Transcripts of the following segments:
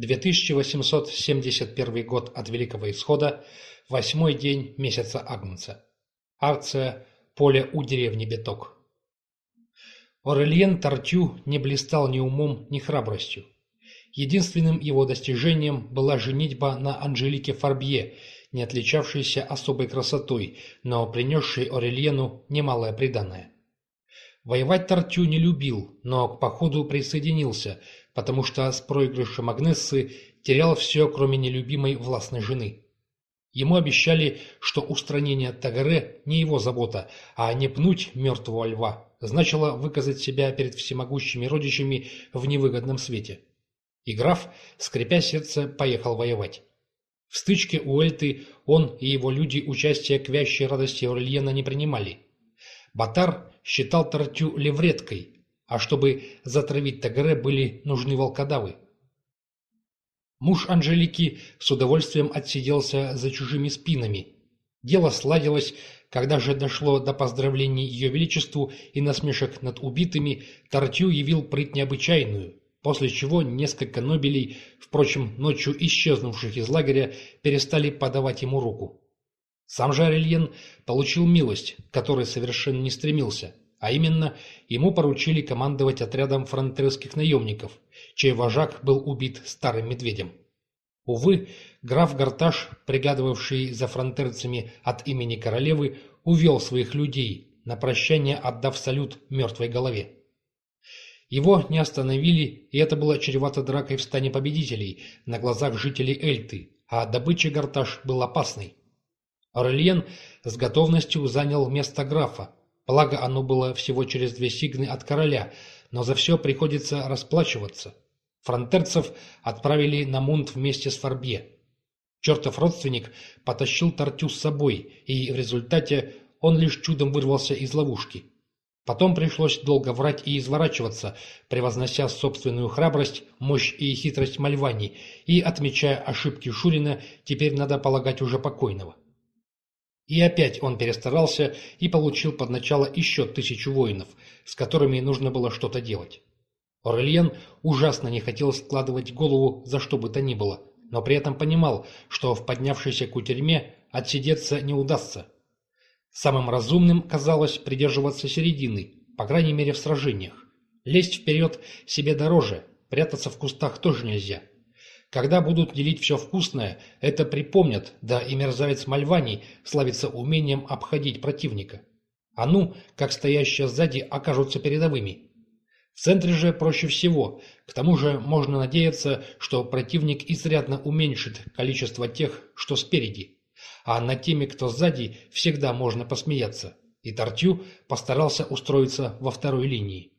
2871 год от Великого Исхода, восьмой день месяца Агнца. Арция, поле у деревни Беток. Орельен Тартю не блистал ни умом, ни храбростью. Единственным его достижением была женитьба на Анжелике Фарбье, не отличавшейся особой красотой, но принесшей Орельену немалое преданное. Воевать Тартю не любил, но к походу присоединился, потому что с проигрышем Агнессы терял все, кроме нелюбимой властной жены. Ему обещали, что устранение Тагаре не его забота, а не пнуть мертвого льва значило выказать себя перед всемогущими родичами в невыгодном свете. И граф, скрипя сердце, поехал воевать. В стычке у Эльты он и его люди участия к вящей радости Орльена не принимали. Батар считал Тартю левреткой, а чтобы затравить Тагаре были нужны волкодавы. Муж Анжелики с удовольствием отсиделся за чужими спинами. Дело сладилось, когда же дошло до поздравлений Ее Величеству и насмешек над убитыми, Тартю явил прыть необычайную, после чего несколько нобелей, впрочем, ночью исчезнувших из лагеря, перестали подавать ему руку. Сам же Арельен получил милость, которой совершенно не стремился, а именно ему поручили командовать отрядом фронтерских наемников, чей вожак был убит старым медведем. Увы, граф Гарташ, пригадывавший за фронтерцами от имени королевы, увел своих людей, на прощание отдав салют мертвой голове. Его не остановили, и это было чревато дракой в стане победителей на глазах жителей Эльты, а добыча Гарташ был опасной. Орельен с готовностью занял место графа, благо оно было всего через две сигны от короля, но за все приходится расплачиваться. Фронтерцев отправили на Мунт вместе с Фарбье. Чертов родственник потащил Тартю с собой, и в результате он лишь чудом вырвался из ловушки. Потом пришлось долго врать и изворачиваться, превознося собственную храбрость, мощь и хитрость Мальвани, и отмечая ошибки Шурина, теперь надо полагать уже покойного. И опять он перестарался и получил под начало еще тысячу воинов, с которыми нужно было что-то делать. Орельен ужасно не хотел складывать голову за что бы то ни было, но при этом понимал, что в поднявшейся кутерьме отсидеться не удастся. Самым разумным казалось придерживаться середины, по крайней мере в сражениях. Лезть вперед себе дороже, прятаться в кустах тоже нельзя. Когда будут делить все вкусное, это припомнят, да и мерзавец Мальваний славится умением обходить противника. А ну, как стоящие сзади окажутся передовыми. В центре же проще всего. К тому же можно надеяться, что противник изрядно уменьшит количество тех, что спереди. А над теми, кто сзади, всегда можно посмеяться. И Тортю постарался устроиться во второй линии.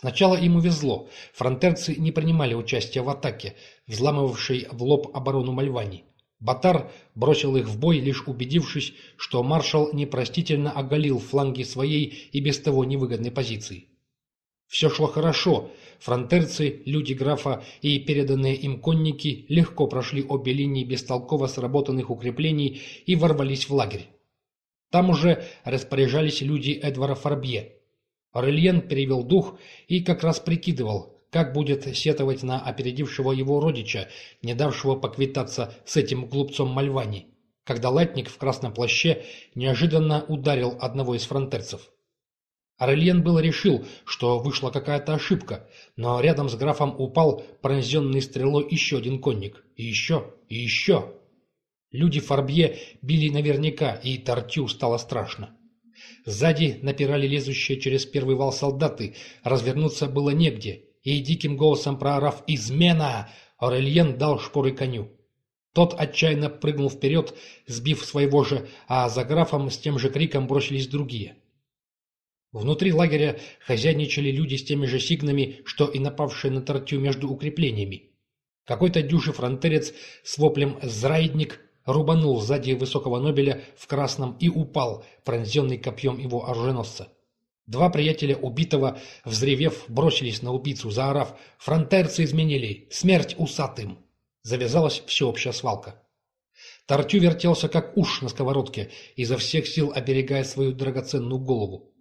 Сначала ему везло. Фронтерцы не принимали участия в атаке, взламывавшей в лоб оборону Мальвани. Батар бросил их в бой, лишь убедившись, что маршал непростительно оголил фланги своей и без того невыгодной позиции. Все шло хорошо. Фронтерцы, люди графа и переданные им конники легко прошли обе линии бестолково сработанных укреплений и ворвались в лагерь. Там уже распоряжались люди Эдвара Фарбье. Орельен перевел дух и как раз прикидывал, как будет сетовать на опередившего его родича, не давшего поквитаться с этим глупцом Мальвани, когда латник в красном плаще неожиданно ударил одного из фронтерцев. Арельен было решил, что вышла какая-то ошибка, но рядом с графом упал пронзенный стрелой еще один конник. И еще, и еще. Люди Фарбье били наверняка, и Тартю стало страшно. Сзади напирали лезущие через первый вал солдаты, развернуться было негде, и диким голосом проорав «Измена!» Орельен дал шпоры коню. Тот отчаянно прыгнул вперед, сбив своего же, а за графом с тем же криком бросились другие. Внутри лагеря хозяйничали люди с теми же сигнами, что и напавшие на Тартю между укреплениями. Какой-то дюжий фронтерец с воплем «Зрайдник» рубанул сзади высокого Нобеля в красном и упал, пронзенный копьем его оруженосца. Два приятеля убитого, взревев, бросились на убийцу, заорав «Фронтерцы изменили! Смерть усатым!» Завязалась всеобщая свалка. Тартю вертелся, как уж на сковородке, изо всех сил оберегая свою драгоценную голову.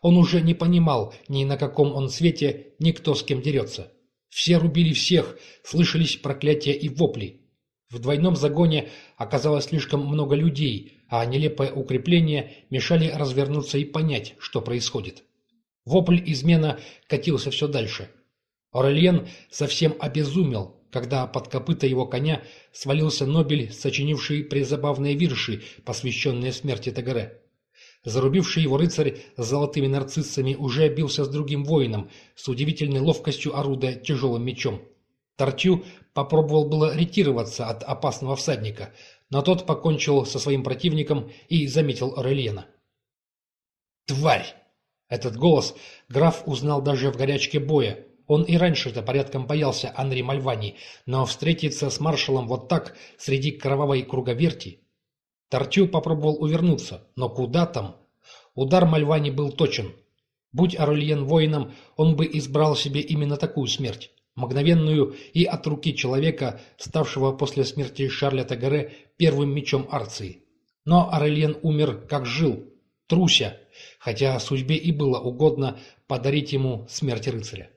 Он уже не понимал ни на каком он свете, ни кто с кем дерется. Все рубили всех, слышались проклятия и вопли. В двойном загоне оказалось слишком много людей, а нелепое укрепление мешали развернуться и понять, что происходит. Вопль измена катился все дальше. Орельен совсем обезумел, когда под копыта его коня свалился Нобель, сочинивший призабавные вирши, посвященные смерти Тагере. Зарубивший его рыцарь с золотыми нарциссами уже бился с другим воином, с удивительной ловкостью орудая тяжелым мечом. Тортю попробовал было ретироваться от опасного всадника, но тот покончил со своим противником и заметил Орельена. «Тварь!» Этот голос граф узнал даже в горячке боя. Он и раньше-то порядком боялся Анри Мальвани, но встретиться с маршалом вот так, среди кровавой круговерти... Тортю попробовал увернуться, но куда там? Удар Мальвани был точен. Будь Орельен воином, он бы избрал себе именно такую смерть. Мгновенную и от руки человека, ставшего после смерти Шарля Тагаре первым мечом Арции. Но Орельен умер, как жил, труся, хотя судьбе и было угодно подарить ему смерть рыцаря.